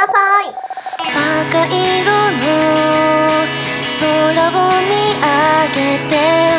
ださい。赤色の空を見上げて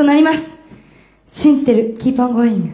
となります。信じてる、keep on going.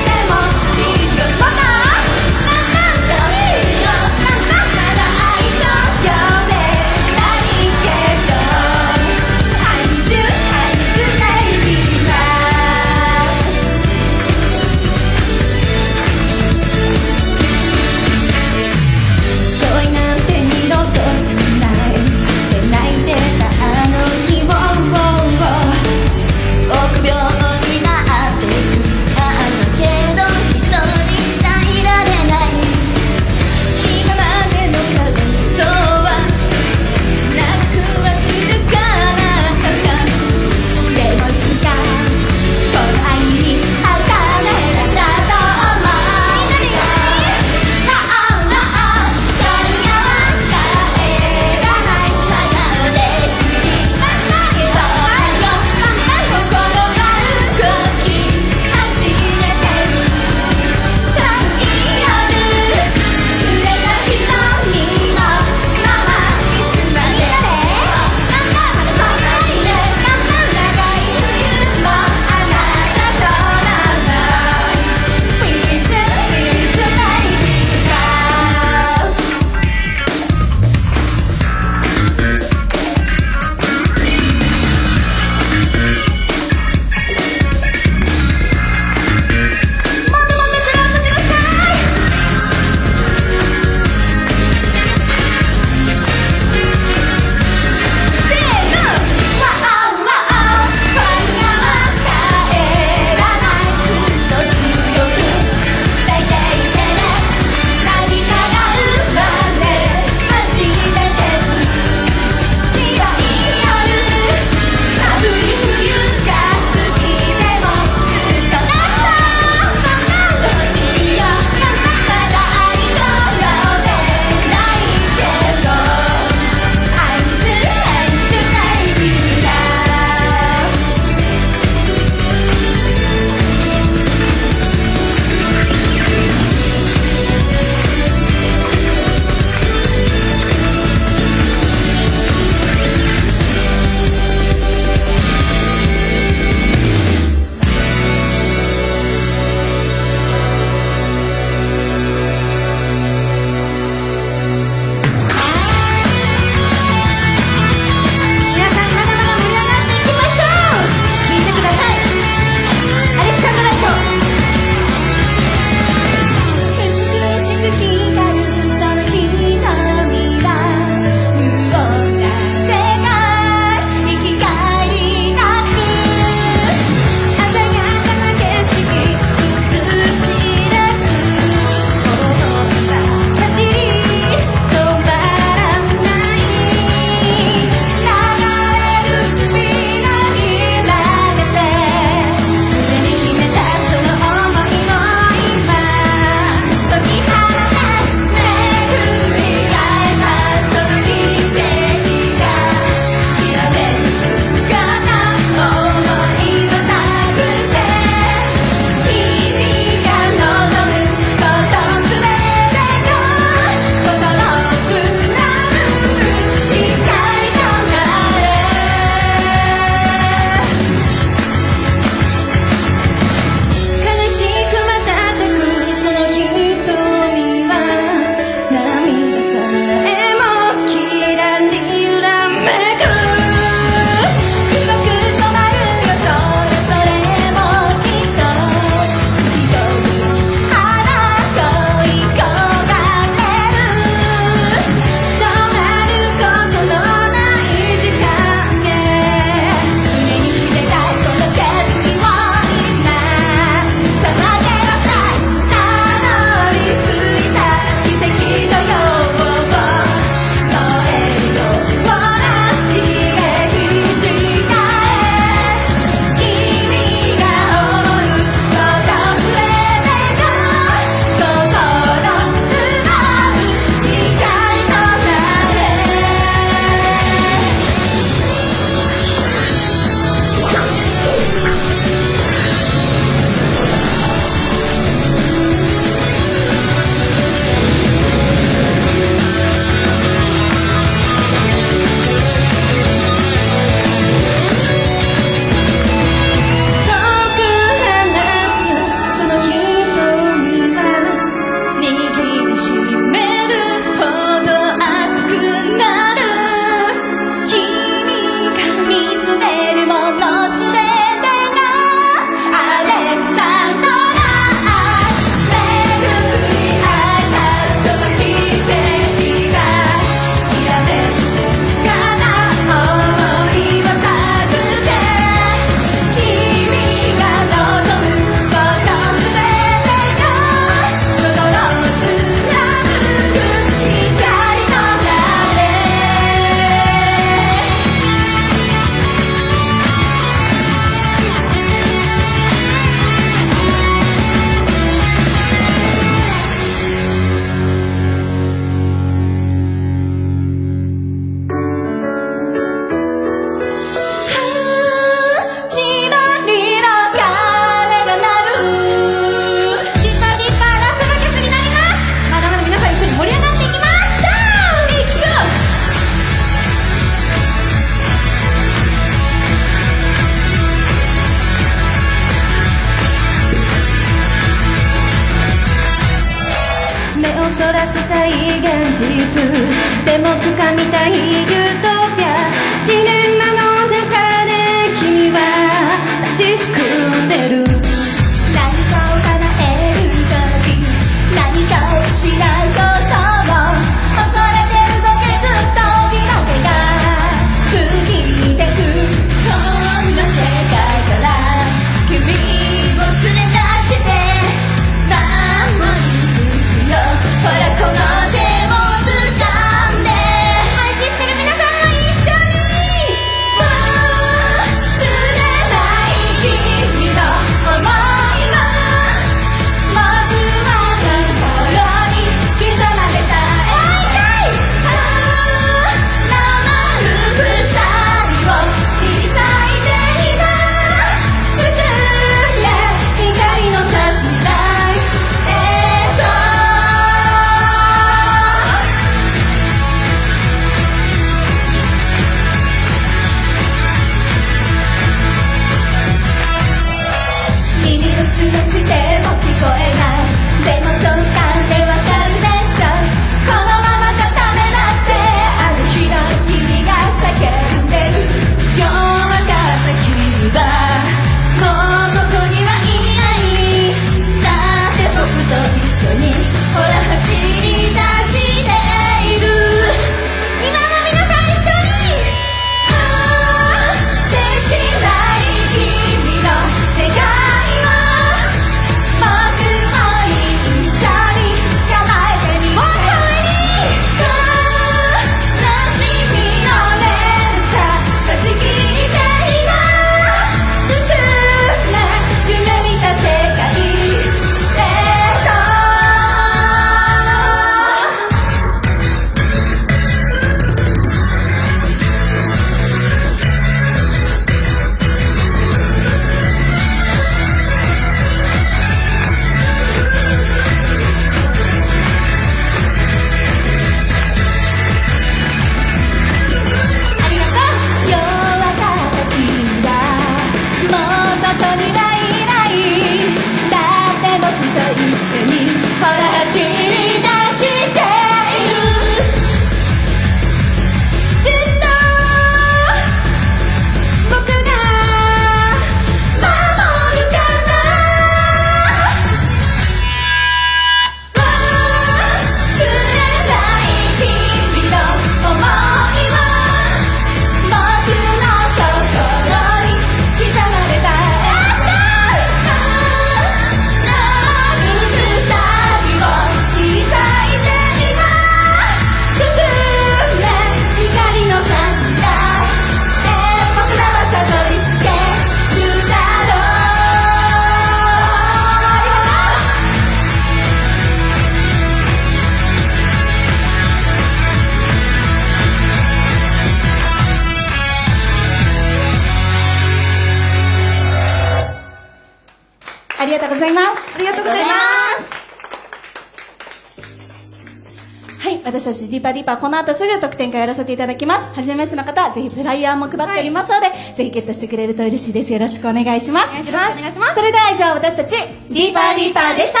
たちディパディパこの後すぐ特典会やらせていただきます。はじめましての方ぜひフライヤーも配っておりますので、はい、ぜひゲットしてくれると嬉しいです。よろしくお願いします。お願いします。それでは以上私たちディーパーディーパーでした。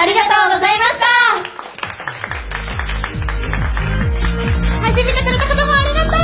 ありがとうございました。初めてくれた方もありがとう。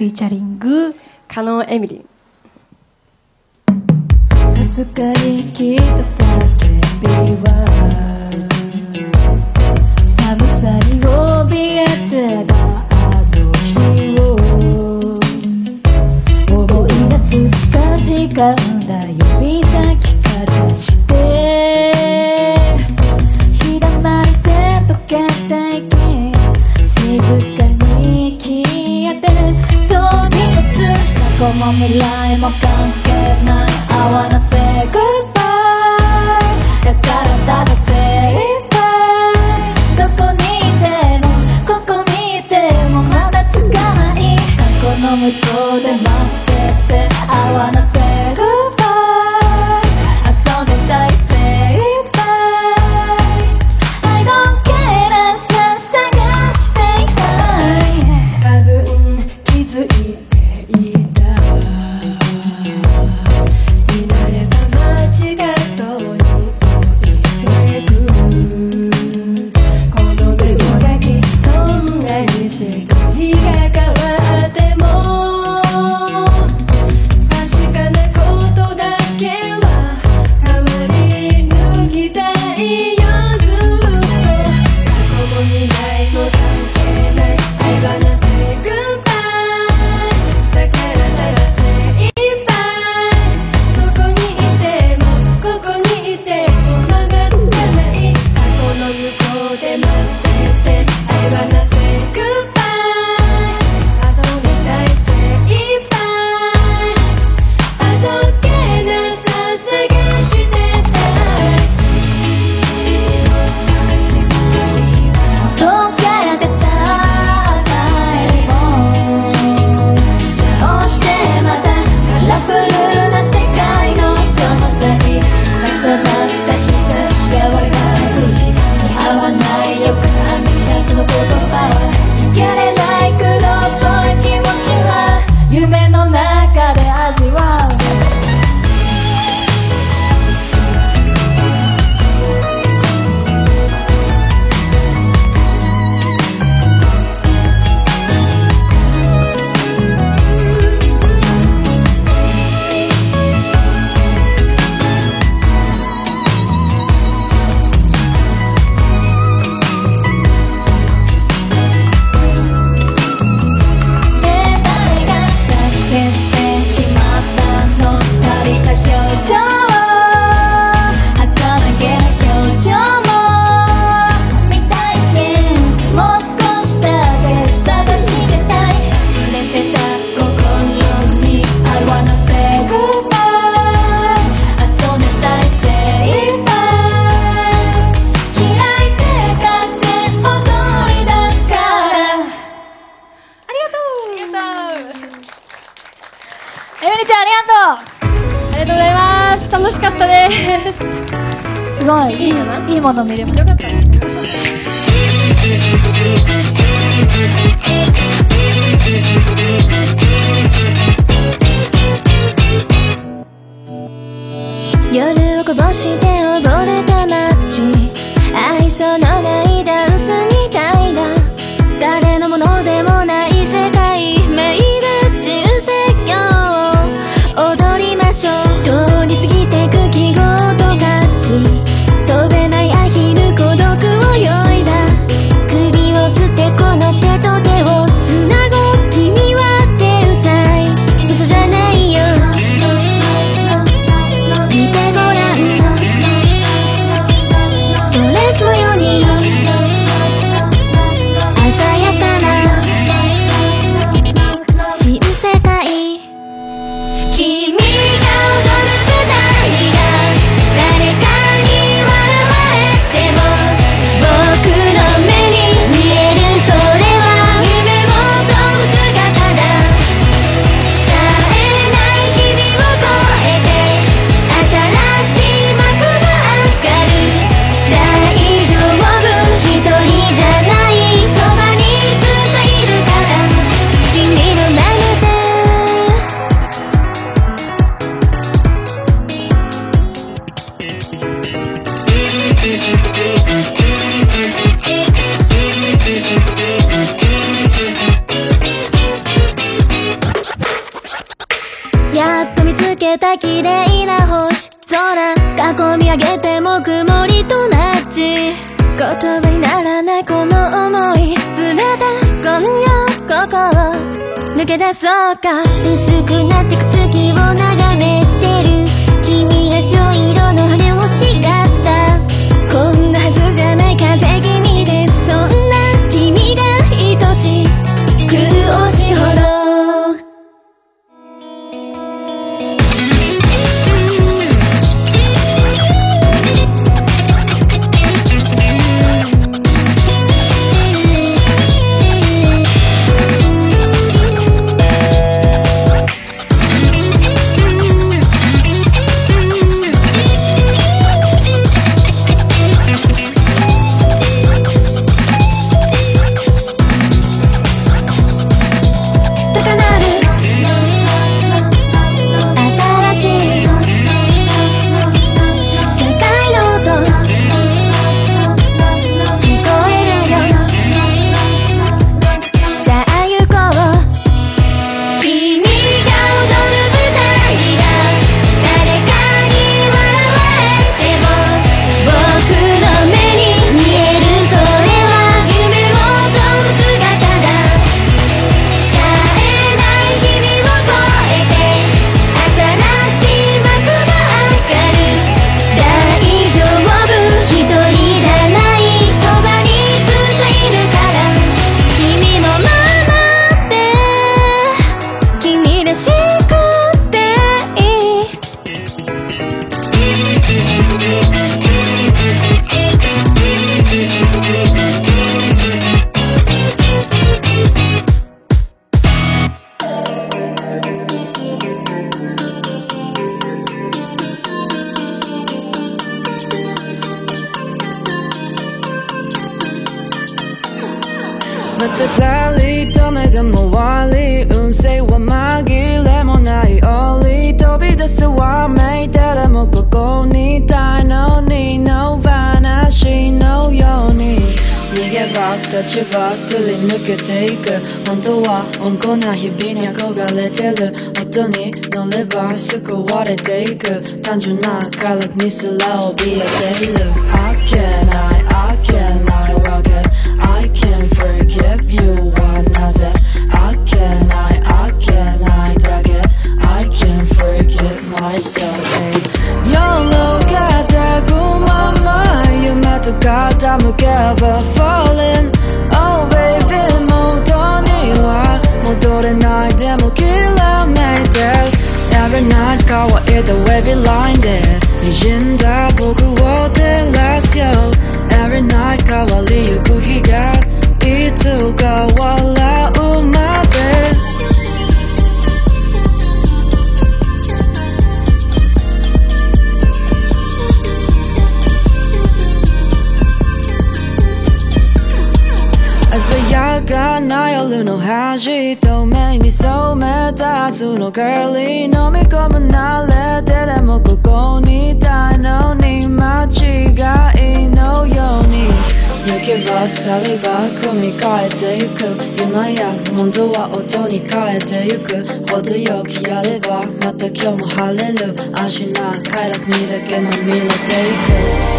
フィーチャリングカノエミリン黄昏に来た叫びは寒さに怯えてたあの日を思い出す時間 en Als je hallelu Aşina kaynak mide genel mile take it.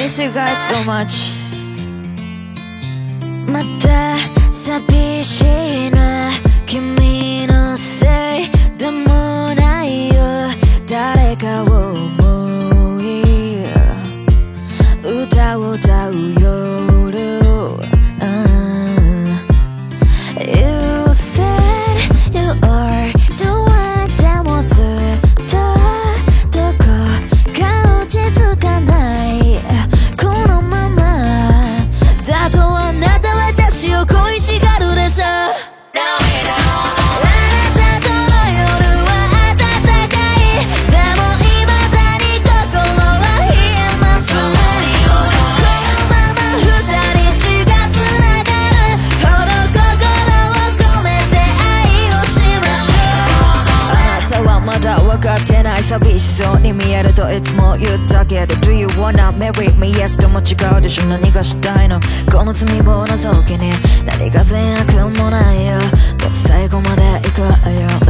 miss you guys so much. また寂しい。言ったけど Do you wanna marry me? Yes とも違うでしょ何がしたいの？この罪を除きに何が善悪もないよ。最後まで行くよ。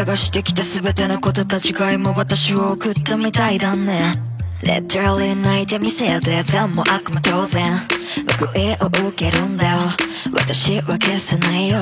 たがしてきた全てのことたちが今私を送ったみたいだね。レッドリー泣いてみせて善も悪も当然。報いを受けるんだよ。私は消せないよ。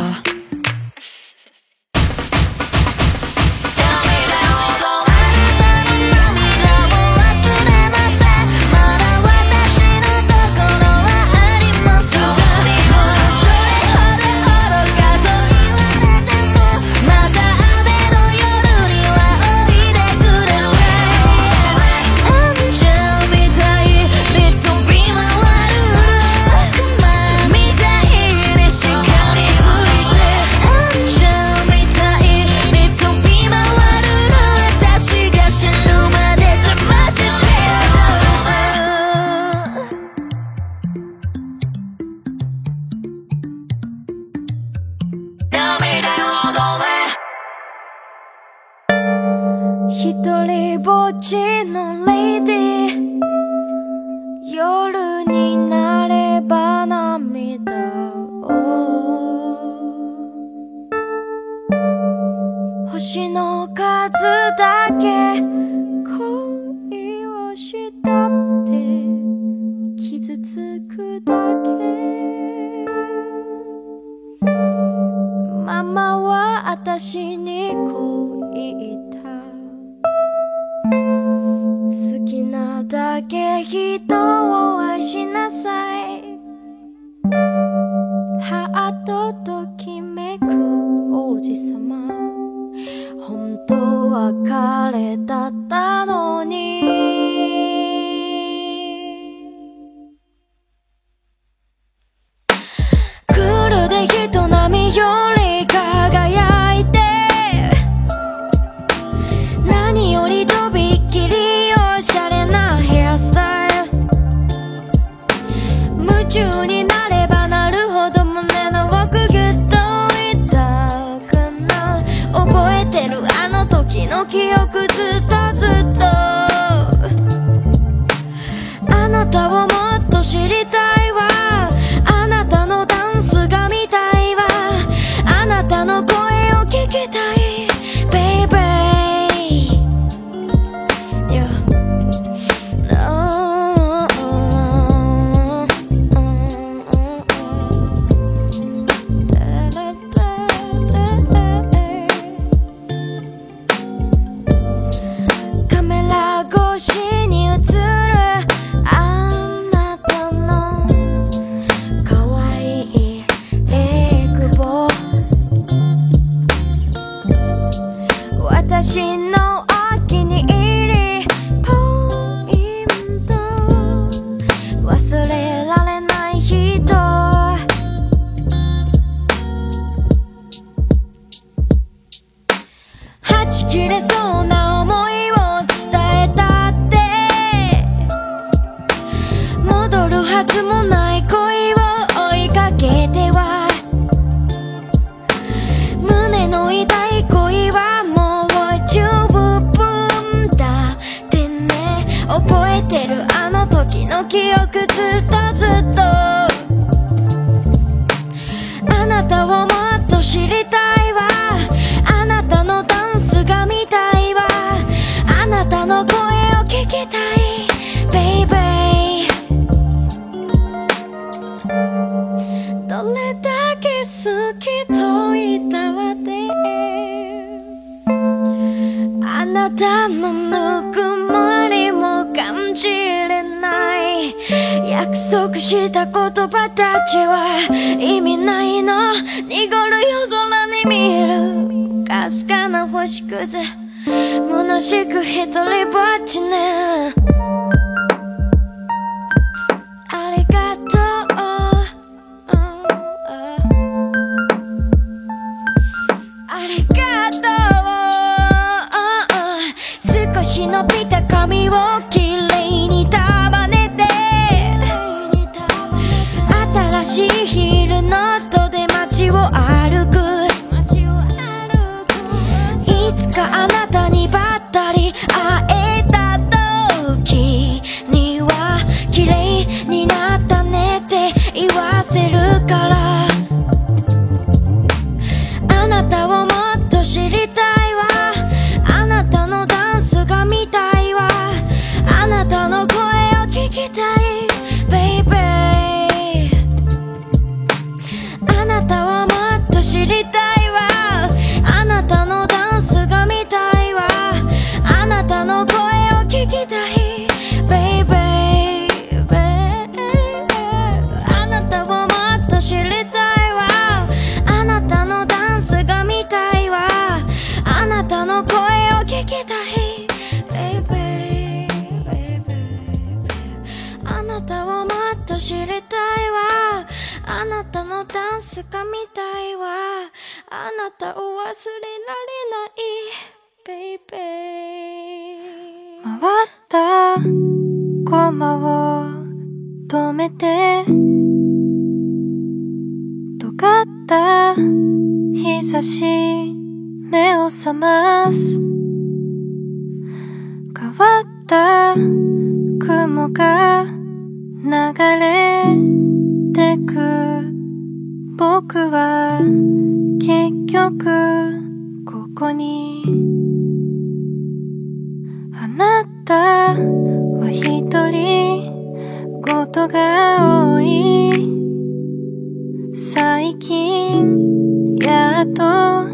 近やっと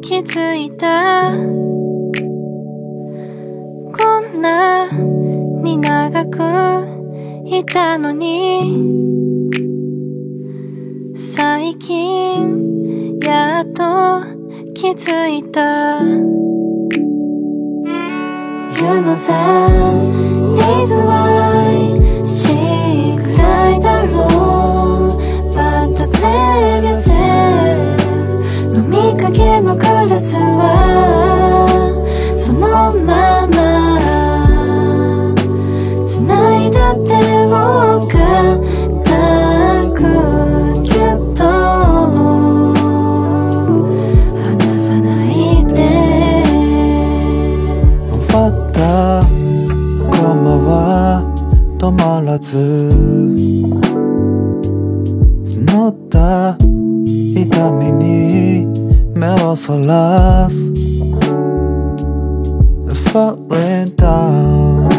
気づいたこんなに長くいたのに最近やっと気づいた You know that is why she cried alone But the blame スはそのまま繋いだ手を固くぎゅっと離さないで終わったコマは止まらず 目をそらす Falling down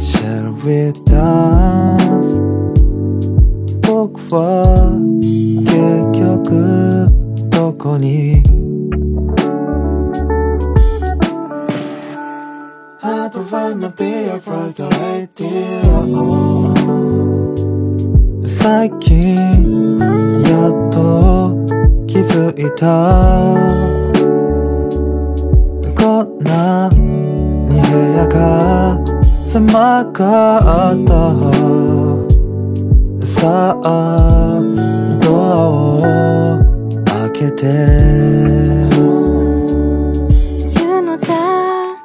Shall we dance 僕は結局どこに I don't wanna be a broken radio 最近やっと気 づいたこんなに部屋が狭かったさあドアを開けて You know that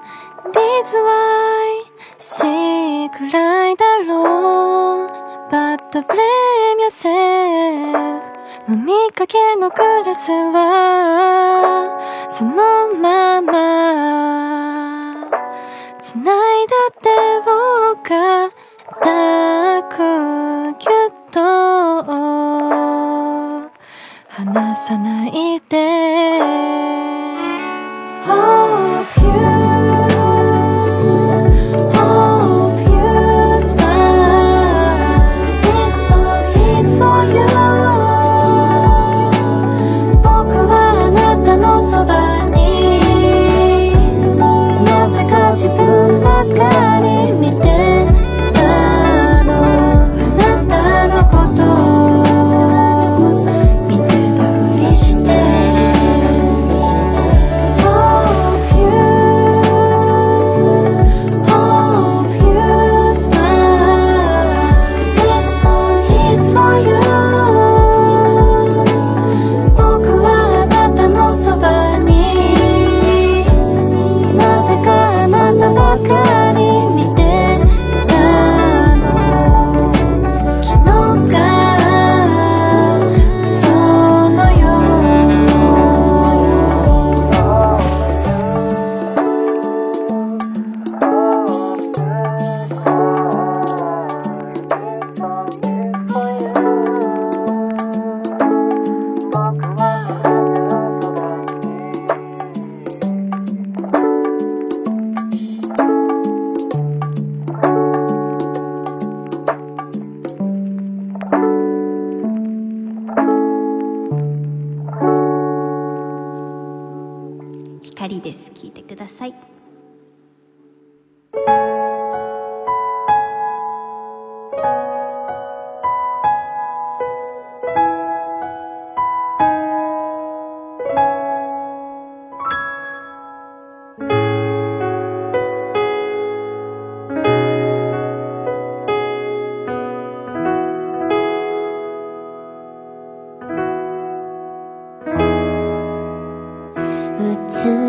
is why she cried alone But blame yourself 飲みかけのグラスはそのまま繋いだ手を固くぎゅっと離さないで。Hope you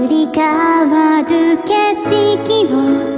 り変わる景色を